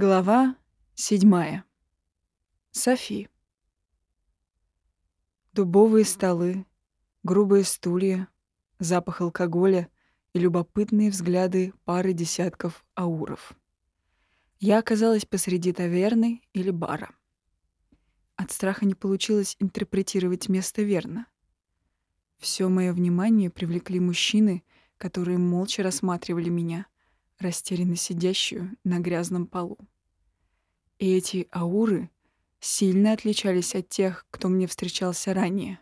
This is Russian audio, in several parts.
Глава седьмая. Софи. Дубовые столы, грубые стулья, запах алкоголя и любопытные взгляды пары десятков ауров. Я оказалась посреди таверны или бара. От страха не получилось интерпретировать место верно. Все мое внимание привлекли мужчины, которые молча рассматривали меня — растерянно сидящую на грязном полу. И эти ауры сильно отличались от тех, кто мне встречался ранее.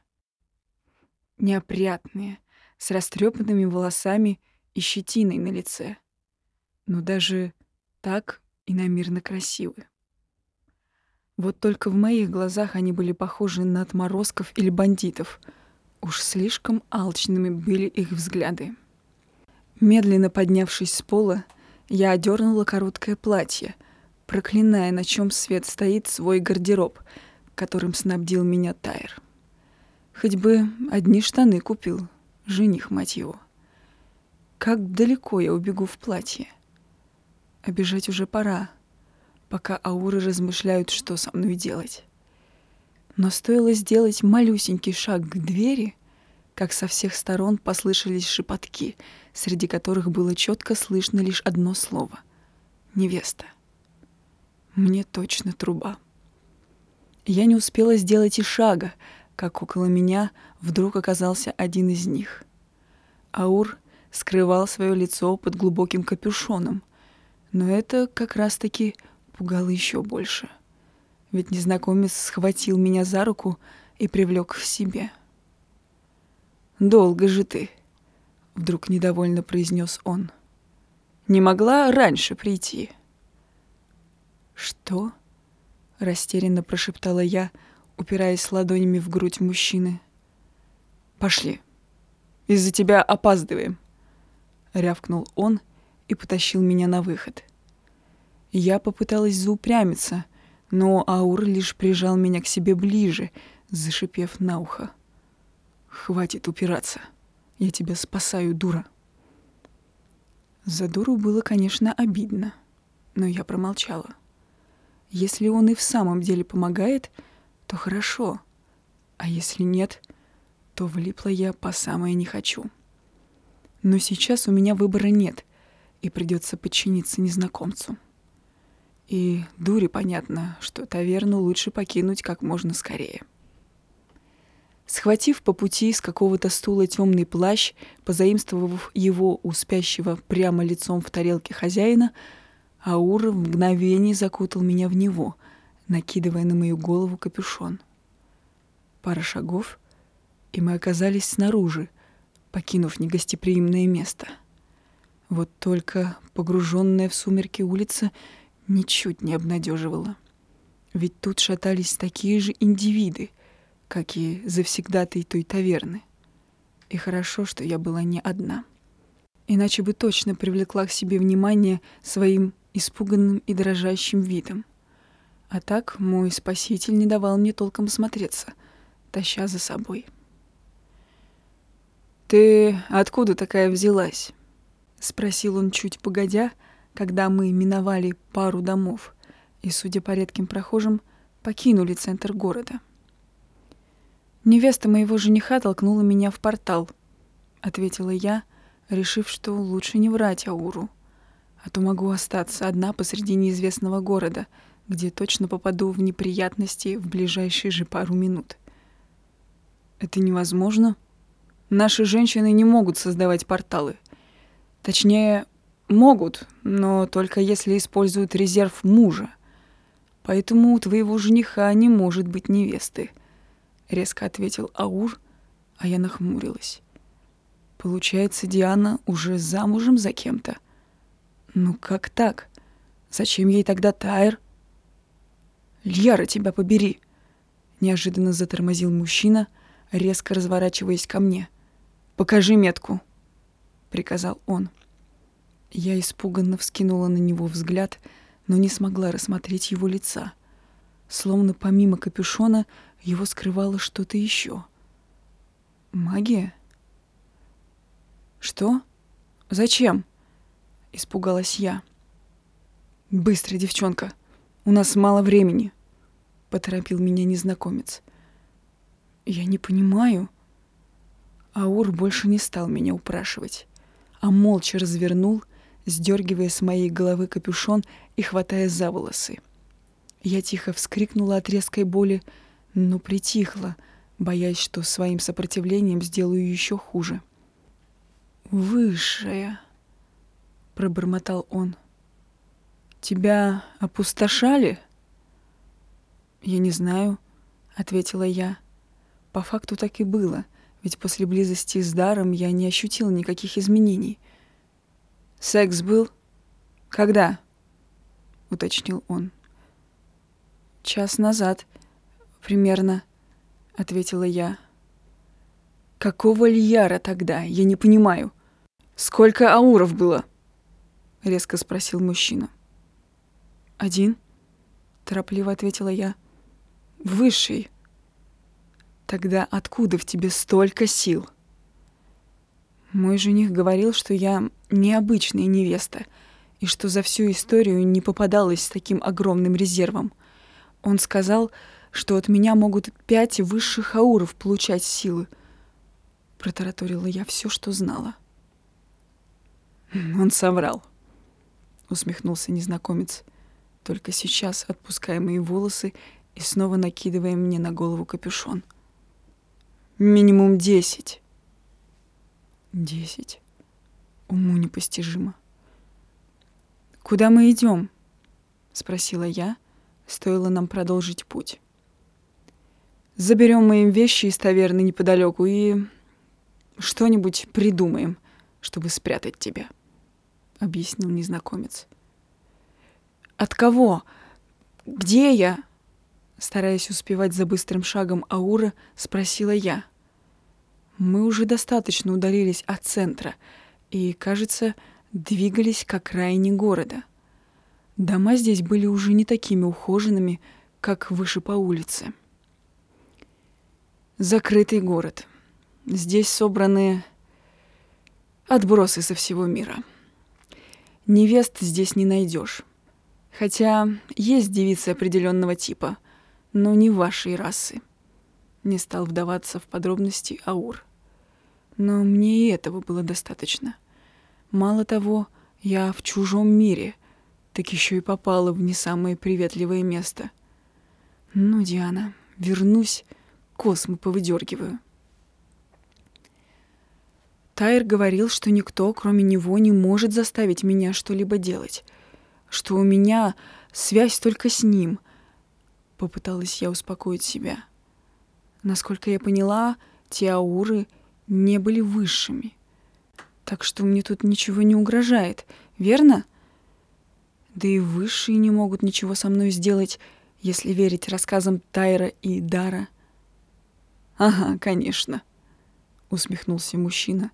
Неопрятные, с растрепанными волосами и щетиной на лице. Но даже так иномирно красивы. Вот только в моих глазах они были похожи на отморозков или бандитов. Уж слишком алчными были их взгляды. Медленно поднявшись с пола, я одернула короткое платье, проклиная, на чем свет стоит свой гардероб, которым снабдил меня Тайр. Хоть бы одни штаны купил, жених, мать его. Как далеко я убегу в платье? Обежать уже пора, пока ауры размышляют, что со мной делать. Но стоило сделать малюсенький шаг к двери — как со всех сторон послышались шепотки, среди которых было четко слышно лишь одно слово — «невеста». Мне точно труба. Я не успела сделать и шага, как около меня вдруг оказался один из них. Аур скрывал свое лицо под глубоким капюшоном, но это как раз-таки пугало еще больше. Ведь незнакомец схватил меня за руку и привлек к себе — «Долго же ты», — вдруг недовольно произнес он. «Не могла раньше прийти». «Что?» — растерянно прошептала я, упираясь ладонями в грудь мужчины. «Пошли. Из-за тебя опаздываем», — рявкнул он и потащил меня на выход. Я попыталась заупрямиться, но Аур лишь прижал меня к себе ближе, зашипев на ухо. Хватит упираться. Я тебя спасаю, дура. За дуру было, конечно, обидно, но я промолчала. Если он и в самом деле помогает, то хорошо. А если нет, то влипла я по самое не хочу. Но сейчас у меня выбора нет, и придется подчиниться незнакомцу. И дуре понятно, что таверну лучше покинуть как можно скорее. Схватив по пути с какого-то стула темный плащ, позаимствовав его у спящего прямо лицом в тарелке хозяина, Аур в мгновение закутал меня в него, накидывая на мою голову капюшон. Пара шагов, и мы оказались снаружи, покинув негостеприимное место. Вот только погруженная в сумерки улица ничуть не обнадеживала. Ведь тут шатались такие же индивиды, как и завсегдатой той таверны. И хорошо, что я была не одна. Иначе бы точно привлекла к себе внимание своим испуганным и дрожащим видом. А так мой спаситель не давал мне толком смотреться, таща за собой. «Ты откуда такая взялась?» — спросил он чуть погодя, когда мы миновали пару домов и, судя по редким прохожим, покинули центр города. «Невеста моего жениха толкнула меня в портал», — ответила я, решив, что лучше не врать Ауру. А то могу остаться одна посреди неизвестного города, где точно попаду в неприятности в ближайшие же пару минут. Это невозможно. Наши женщины не могут создавать порталы. Точнее, могут, но только если используют резерв мужа. Поэтому у твоего жениха не может быть невесты. — резко ответил Аур, а я нахмурилась. Получается, Диана уже замужем за кем-то? Ну как так? Зачем ей тогда Тайр? Льяра, тебя побери! Неожиданно затормозил мужчина, резко разворачиваясь ко мне. «Покажи метку», — приказал он. Я испуганно вскинула на него взгляд, но не смогла рассмотреть его лица. Словно помимо капюшона его скрывало что-то еще. Магия? Что? Зачем? Испугалась я. «Быстро, девчонка, у нас мало времени», — поторопил меня незнакомец. «Я не понимаю». Аур больше не стал меня упрашивать, а молча развернул, сдергивая с моей головы капюшон и хватая за волосы. Я тихо вскрикнула от резкой боли, но притихла, боясь, что своим сопротивлением сделаю еще хуже. «Высшая», — пробормотал он. «Тебя опустошали?» «Я не знаю», — ответила я. По факту так и было, ведь после близости с Даром я не ощутила никаких изменений. «Секс был? Когда?» — уточнил он. «Час назад, примерно», — ответила я. «Какого льяра тогда? Я не понимаю. Сколько ауров было?» — резко спросил мужчина. «Один», — торопливо ответила я. «Высший». «Тогда откуда в тебе столько сил?» Мой жених говорил, что я необычная невеста, и что за всю историю не попадалась с таким огромным резервом. Он сказал, что от меня могут пять высших ауров получать силы. Протараторила я все, что знала. Он соврал. Усмехнулся незнакомец только сейчас отпуская мои волосы и снова накидывая мне на голову капюшон. Минимум десять. Десять. Уму непостижимо. «Куда мы идем? спросила я, стоило нам продолжить путь. «Заберем мои вещи из таверны неподалеку и что-нибудь придумаем, чтобы спрятать тебя», — объяснил незнакомец. От кого? Где я? Стараясь успевать за быстрым шагом Аура, спросила я. Мы уже достаточно удалились от центра и, кажется, двигались к окраине города. Дома здесь были уже не такими ухоженными, как выше по улице. Закрытый город. Здесь собраны отбросы со всего мира. Невест здесь не найдешь. Хотя есть девицы определенного типа, но не вашей расы. Не стал вдаваться в подробности Аур. Но мне и этого было достаточно. Мало того, я в чужом мире, так еще и попала в не самое приветливое место. Ну, Диана, вернусь, космы повыдергиваю. Тайр говорил, что никто, кроме него, не может заставить меня что-либо делать — что у меня связь только с ним. Попыталась я успокоить себя. Насколько я поняла, те ауры не были высшими. Так что мне тут ничего не угрожает, верно? Да и высшие не могут ничего со мной сделать, если верить рассказам Тайра и Дара. «Ага, конечно», — усмехнулся мужчина,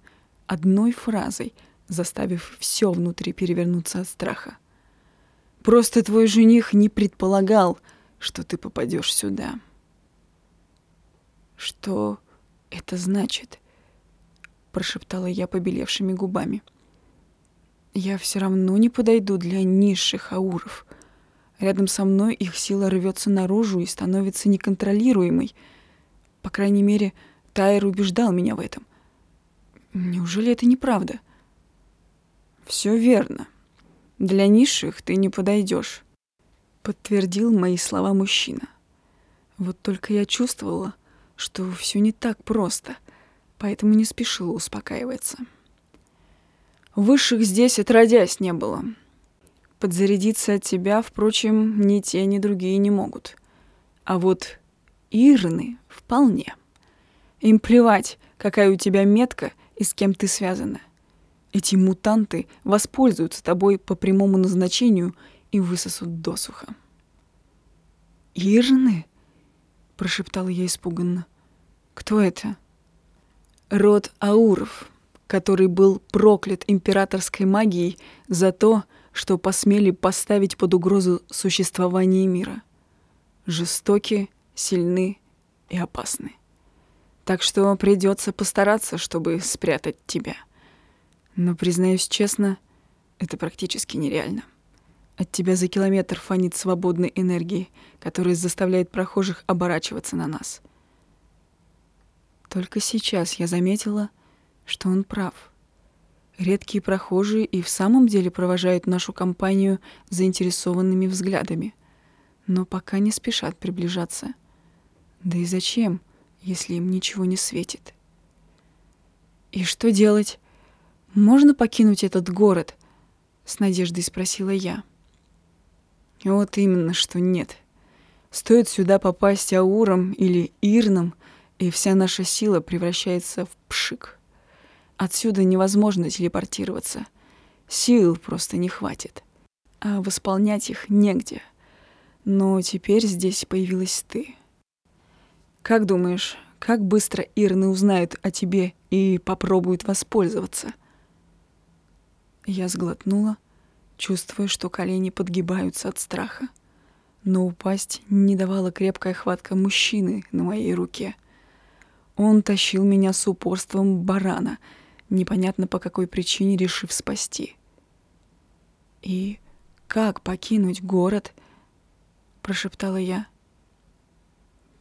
одной фразой заставив все внутри перевернуться от страха. Просто твой жених не предполагал, что ты попадешь сюда. Что это значит? прошептала я побелевшими губами. Я все равно не подойду для низших ауров. Рядом со мной их сила рвется наружу и становится неконтролируемой. По крайней мере, Тайр убеждал меня в этом. Неужели это неправда? Все верно, для низших ты не подойдешь, подтвердил мои слова мужчина. Вот только я чувствовала, что все не так просто, поэтому не спешила успокаиваться. Высших здесь отродясь не было. Подзарядиться от тебя, впрочем, ни те, ни другие не могут. А вот Ирны вполне. Им плевать, какая у тебя метка и с кем ты связана. Эти мутанты воспользуются тобой по прямому назначению и высосут досуха. «Ирны?» — прошептала я испуганно. «Кто это?» «Род Ауров, который был проклят императорской магией за то, что посмели поставить под угрозу существование мира. Жестоки, сильны и опасны. Так что придется постараться, чтобы спрятать тебя». Но, признаюсь честно, это практически нереально. От тебя за километр фонит свободной энергии, которая заставляет прохожих оборачиваться на нас. Только сейчас я заметила, что он прав. Редкие прохожие и в самом деле провожают нашу компанию заинтересованными взглядами, но пока не спешат приближаться. Да и зачем, если им ничего не светит? И что делать? Можно покинуть этот город? С надеждой спросила я. Вот именно, что нет. Стоит сюда попасть Ауром или Ирном, и вся наша сила превращается в пшик. Отсюда невозможно телепортироваться. Сил просто не хватит. А восполнять их негде. Но теперь здесь появилась ты. Как думаешь, как быстро Ирны узнают о тебе и попробуют воспользоваться? Я сглотнула, чувствуя, что колени подгибаются от страха. Но упасть не давала крепкая хватка мужчины на моей руке. Он тащил меня с упорством барана, непонятно по какой причине решив спасти. «И как покинуть город?» — прошептала я.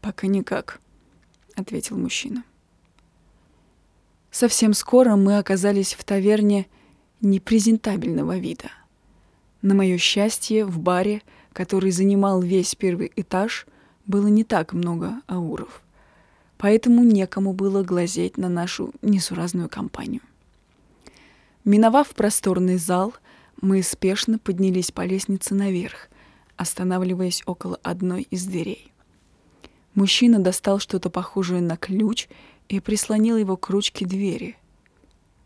«Пока никак», — ответил мужчина. Совсем скоро мы оказались в таверне непрезентабельного вида — на мое счастье, в баре, который занимал весь первый этаж, было не так много ауров. Поэтому некому было глазеть на нашу несуразную компанию. Миновав просторный зал, мы спешно поднялись по лестнице наверх, останавливаясь около одной из дверей. Мужчина достал что-то похожее на ключ и прислонил его к ручке двери.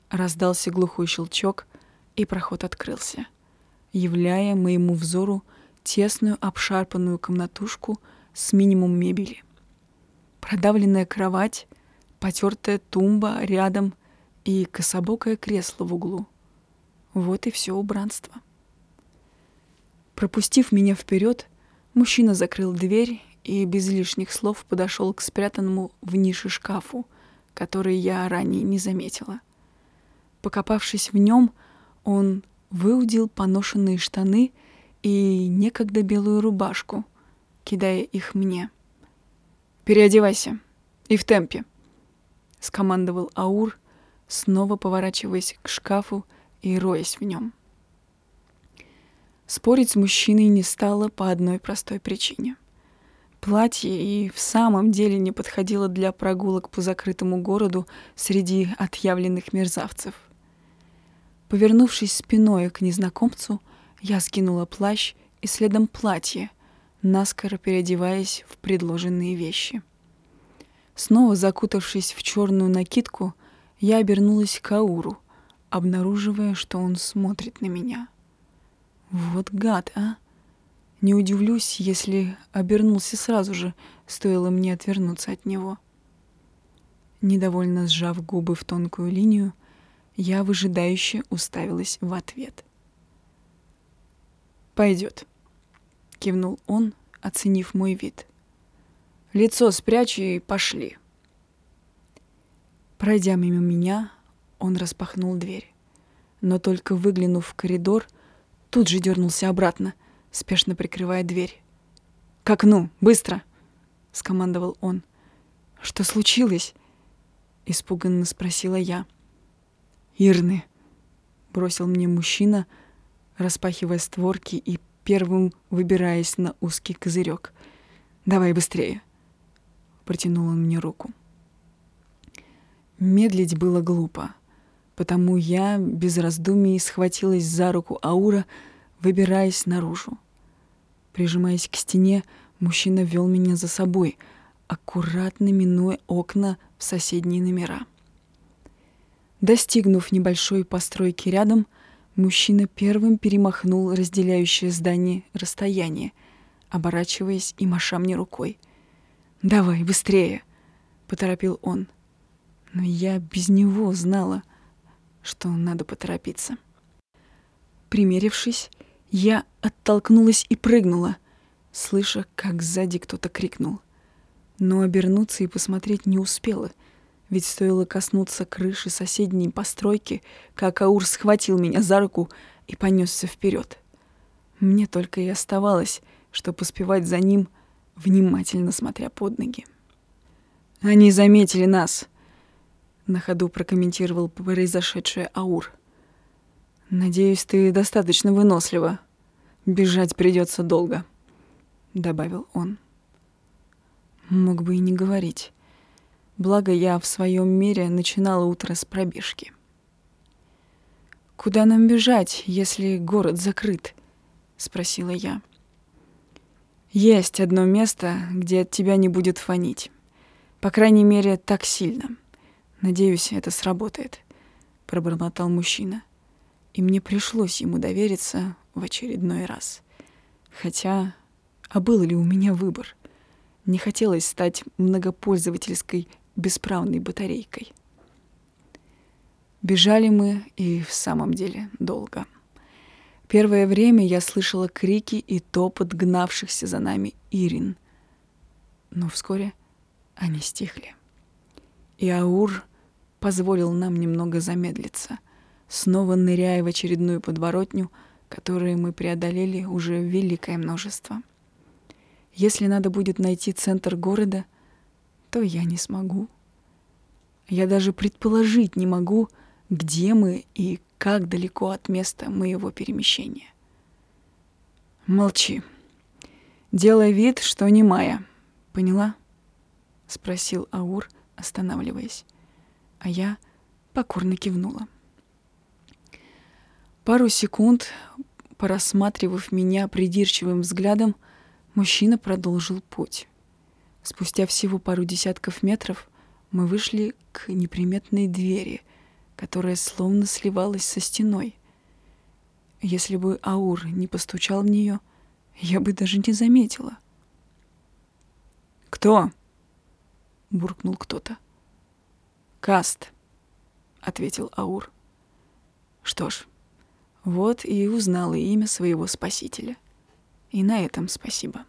Раздался глухой щелчок, и проход открылся являя моему взору тесную обшарпанную комнатушку с минимум мебели. Продавленная кровать, потертая тумба рядом и кособокое кресло в углу. Вот и все убранство. Пропустив меня вперед, мужчина закрыл дверь и без лишних слов подошел к спрятанному в нише шкафу, который я ранее не заметила. Покопавшись в нем, он выудил поношенные штаны и некогда белую рубашку, кидая их мне. «Переодевайся. И в темпе», — скомандовал Аур, снова поворачиваясь к шкафу и роясь в нем. Спорить с мужчиной не стало по одной простой причине. Платье и в самом деле не подходило для прогулок по закрытому городу среди отъявленных мерзавцев. Повернувшись спиной к незнакомцу, я скинула плащ и следом платье, наскоро переодеваясь в предложенные вещи. Снова закутавшись в черную накидку, я обернулась к Ауру, обнаруживая, что он смотрит на меня. Вот гад, а! Не удивлюсь, если обернулся сразу же, стоило мне отвернуться от него. Недовольно сжав губы в тонкую линию, я выжидающе уставилась в ответ. «Пойдет», — кивнул он, оценив мой вид. «Лицо спрячь и пошли». Пройдя мимо меня, он распахнул дверь. Но только выглянув в коридор, тут же дернулся обратно, спешно прикрывая дверь. «К окну! Быстро!» — скомандовал он. «Что случилось?» — испуганно спросила я. Ирны, бросил мне мужчина, распахивая створки и первым выбираясь на узкий козырек. Давай быстрее. Протянул он мне руку. Медлить было глупо, потому я без раздумий схватилась за руку Аура, выбираясь наружу. Прижимаясь к стене, мужчина вел меня за собой, аккуратно минуя окна в соседние номера. Достигнув небольшой постройки рядом, мужчина первым перемахнул разделяющее здание расстояние, оборачиваясь и маша мне рукой. «Давай, быстрее!» — поторопил он. Но я без него знала, что надо поторопиться. Примерившись, я оттолкнулась и прыгнула, слыша, как сзади кто-то крикнул. Но обернуться и посмотреть не успела — ведь стоило коснуться крыши соседней постройки, как Аур схватил меня за руку и понесся вперед. Мне только и оставалось, что поспевать за ним, внимательно смотря под ноги. «Они заметили нас», — на ходу прокомментировал произошедшее Аур. «Надеюсь, ты достаточно вынослива. Бежать придется долго», — добавил он. Мог бы и не говорить. Благо, я в своем мире начинала утро с пробежки. «Куда нам бежать, если город закрыт?» — спросила я. «Есть одно место, где от тебя не будет фонить. По крайней мере, так сильно. Надеюсь, это сработает», — пробормотал мужчина. И мне пришлось ему довериться в очередной раз. Хотя, а был ли у меня выбор? Не хотелось стать многопользовательской бесправной батарейкой. Бежали мы и в самом деле долго. Первое время я слышала крики и топот гнавшихся за нами Ирин. Но вскоре они стихли. И Аур позволил нам немного замедлиться, снова ныряя в очередную подворотню, которую мы преодолели уже великое множество — если надо будет найти центр города, то я не смогу. Я даже предположить не могу, где мы и как далеко от места моего перемещения. Молчи. Делай вид, что не Майя. Поняла? Спросил Аур, останавливаясь. А я покорно кивнула. Пару секунд, порассматривав меня придирчивым взглядом, Мужчина продолжил путь. Спустя всего пару десятков метров мы вышли к неприметной двери, которая словно сливалась со стеной. Если бы Аур не постучал в нее, я бы даже не заметила. «Кто?» — буркнул кто-то. «Каст», — ответил Аур. Что ж, вот и узнала имя своего спасителя. И на этом спасибо.